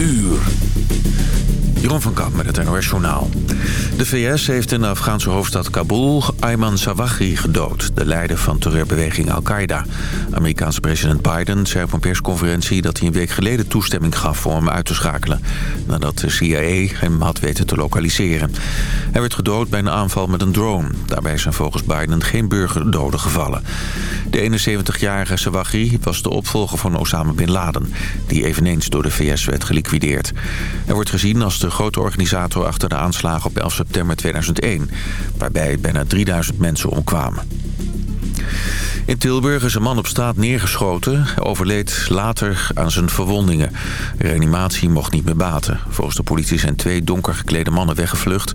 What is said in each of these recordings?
uur. Jeroen van Kamp met het NOS Journaal. De VS heeft in de Afghaanse hoofdstad Kabul Ayman Zawahri gedood... de leider van terreurbeweging Al-Qaeda. Amerikaanse president Biden zei op een persconferentie... dat hij een week geleden toestemming gaf om hem uit te schakelen... nadat de CIA hem had weten te lokaliseren. Hij werd gedood bij een aanval met een drone. Daarbij zijn volgens Biden geen burgerdoden gevallen. De 71-jarige Zawahri was de opvolger van Osama Bin Laden... die eveneens door de VS werd geliquideerd. Hij wordt gezien als de grote organisator achter de aanslagen op 11 september 2001... waarbij bijna 3000 mensen omkwamen. In Tilburg is een man op straat neergeschoten. Overleed later aan zijn verwondingen. Reanimatie mocht niet meer baten. Volgens de politie zijn twee donker geklede mannen weggevlucht.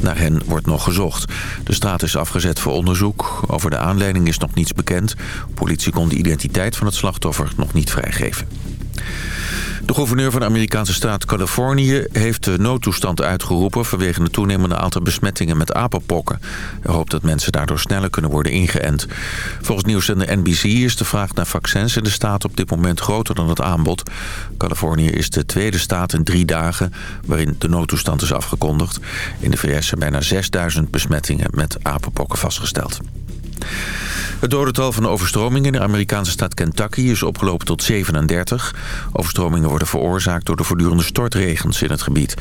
Naar hen wordt nog gezocht. De straat is afgezet voor onderzoek. Over de aanleiding is nog niets bekend. politie kon de identiteit van het slachtoffer nog niet vrijgeven. De gouverneur van de Amerikaanse staat Californië heeft de noodtoestand uitgeroepen... vanwege het toenemende aantal besmettingen met apenpokken. Hij hoopt dat mensen daardoor sneller kunnen worden ingeënt. Volgens nieuwszender NBC is de vraag naar vaccins in de staat op dit moment groter dan het aanbod. Californië is de tweede staat in drie dagen waarin de noodtoestand is afgekondigd. In de VS zijn bijna 6000 besmettingen met apenpokken vastgesteld. Het dodental van overstromingen in de Amerikaanse stad Kentucky is opgelopen tot 37. Overstromingen worden veroorzaakt door de voortdurende stortregens in het gebied.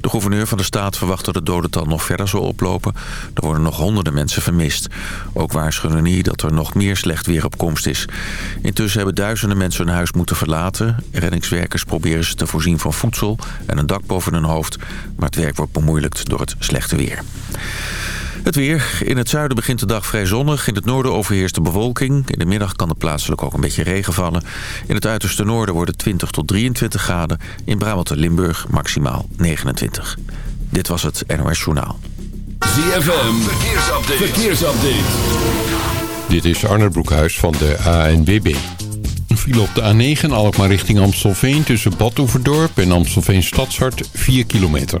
De gouverneur van de staat verwacht dat het dodental nog verder zal oplopen. Er worden nog honderden mensen vermist. Ook waarschuwen hij dat er nog meer slecht weer op komst is. Intussen hebben duizenden mensen hun huis moeten verlaten. Reddingswerkers proberen ze te voorzien van voedsel en een dak boven hun hoofd. Maar het werk wordt bemoeilijkt door het slechte weer. Het weer. In het zuiden begint de dag vrij zonnig. In het noorden overheerst de bewolking. In de middag kan er plaatselijk ook een beetje regen vallen. In het uiterste noorden worden 20 tot 23 graden. In Brabant en Limburg maximaal 29. Dit was het NOS Journaal. ZFM. Verkeersupdate. Verkeersupdate. Dit is Arne Broekhuis van de ANWB. Een file op de A9 Alkmaar richting Amstelveen... tussen Badhoevedorp en Amstelveen Stadshart 4 kilometer.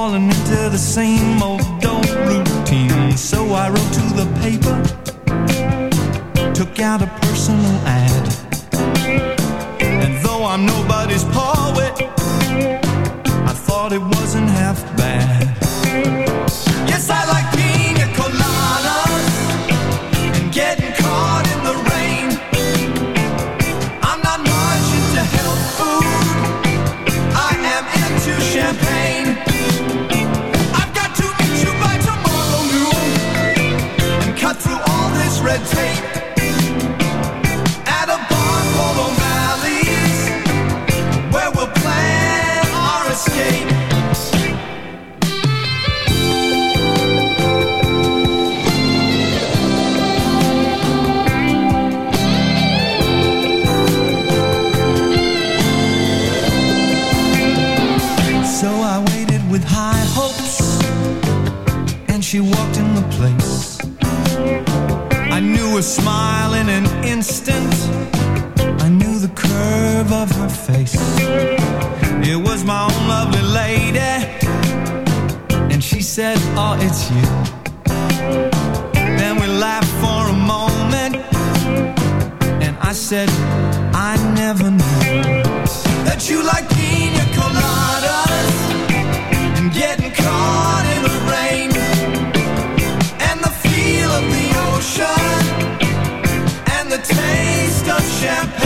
falling into the same old dull routine. So I wrote to the paper, took out a personal ad. And though I'm nobody's part, it's you. Then we laughed for a moment And I said, I never knew That you like pina coladas And getting caught in the rain And the feel of the ocean And the taste of champagne.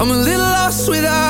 I'm a little lost without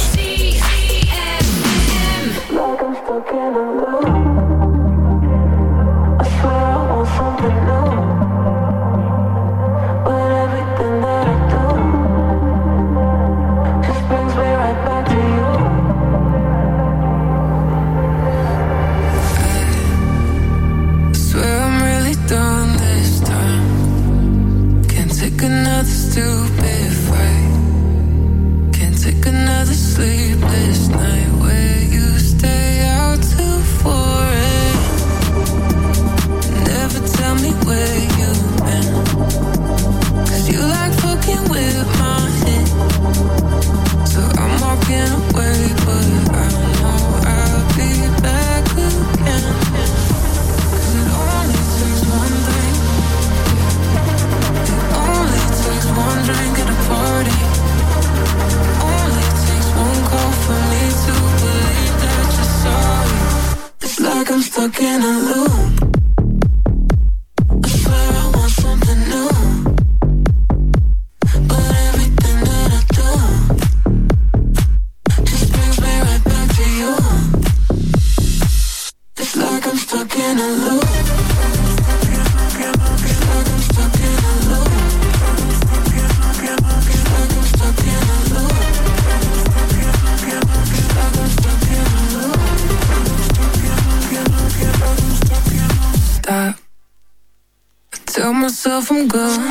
go.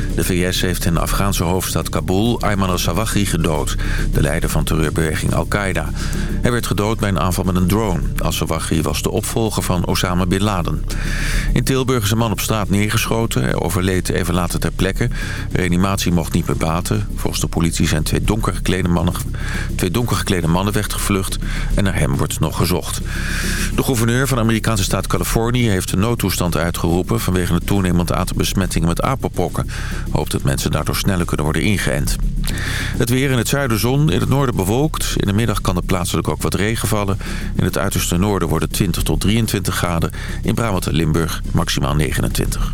De VS heeft in de Afghaanse hoofdstad Kabul Ayman al-Zawahri gedood... de leider van terreurbeweging Al-Qaeda. Hij werd gedood bij een aanval met een drone. Al-Zawahri was de opvolger van Osama Bin Laden. In Tilburg is een man op straat neergeschoten. Hij overleed even later ter plekke. Reanimatie mocht niet meer baten. Volgens de politie zijn twee donker geklede mannen, twee donker geklede mannen weggevlucht... en naar hem wordt nog gezocht. De gouverneur van de Amerikaanse staat Californië heeft de noodtoestand uitgeroepen vanwege het toenemend aantal besmettingen met apenpokken. Hoopt dat mensen daardoor sneller kunnen worden ingeënt. Het weer in het zuiden zon, in het noorden bewolkt. In de middag kan er plaatselijk ook wat regen vallen. In het uiterste noorden worden 20 tot 23 graden. In Brabant en Limburg maximaal 29.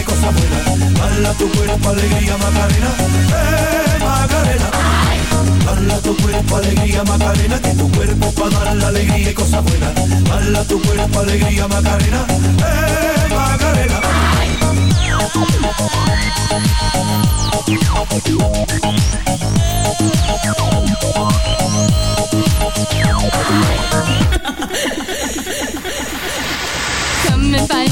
Y cosas buenas. Dala tu cuerpo alegría Macarena, eh Macarena. Dala tu cuerpo alegría Macarena, que tu cuerpo para dar la alegría y cosas buenas. Dala tu cuerpo alegría Macarena, eh Macarena. Come and find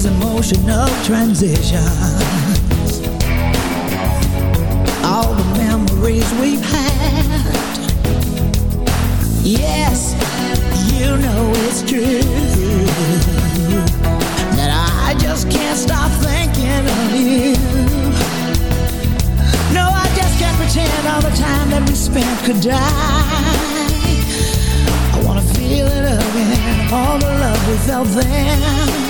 These emotional transitions. All the memories we've had. Yes, you know it's true. That I just can't stop thinking of you. No, I just can't pretend all the time that we spent could die. I wanna feel it again, all the love we felt then.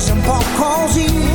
Vanno prese un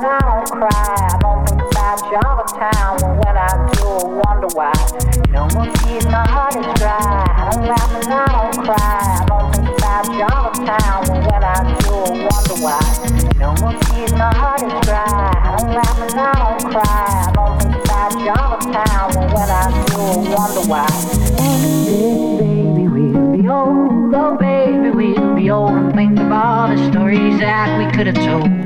I don't cry. I don't think about you all the time. But when I do, I wonder why. No more tears, my heart is dry. I don't laugh and I don't cry. I don't think about you all the time. But when I do, I wonder why. No more tears, my heart is dry. I don't laugh and I don't cry. I don't think about you all the time. But when I do, I wonder why. Baby, we'll be old. Oh, baby, we'll be old and think of all the stories that we could have told.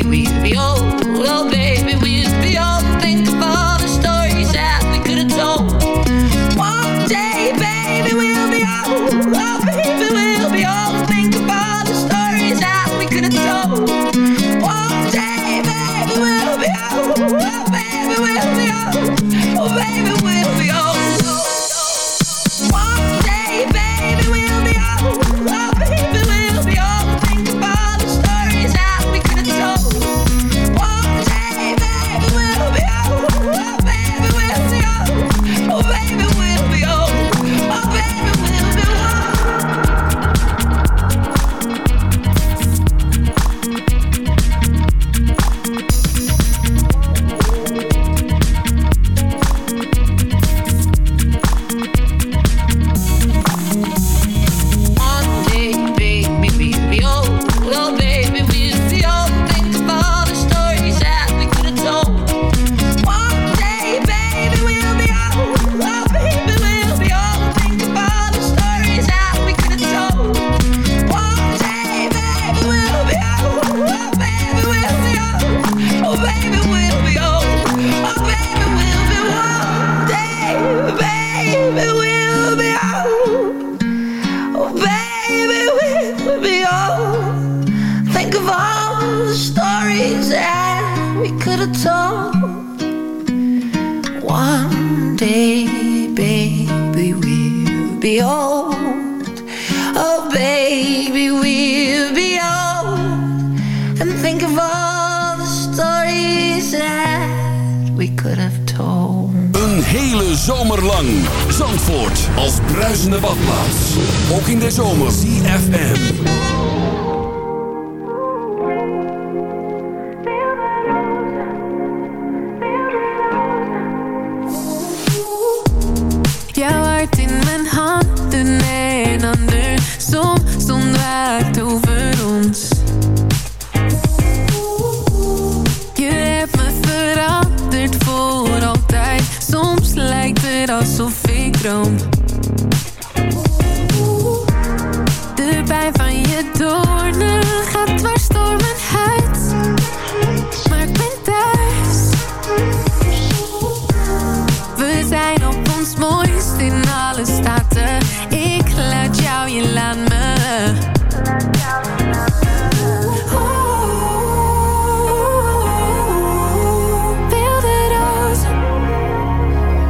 Ik laat jou, je me.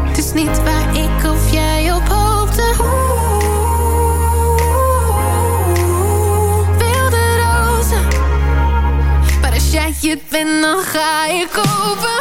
Het is niet waar ik of jij op hoopte. Wilde rozen. Maar als jij het bent, dan ga ik kopen.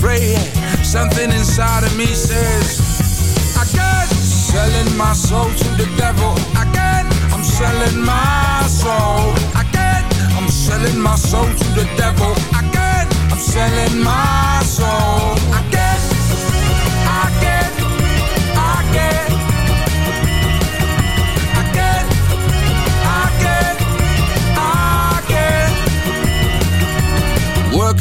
And something inside of me says, Again, selling my soul to the devil. Again, I'm selling my soul. Again, I'm selling my soul to the devil. Again, I'm selling my soul.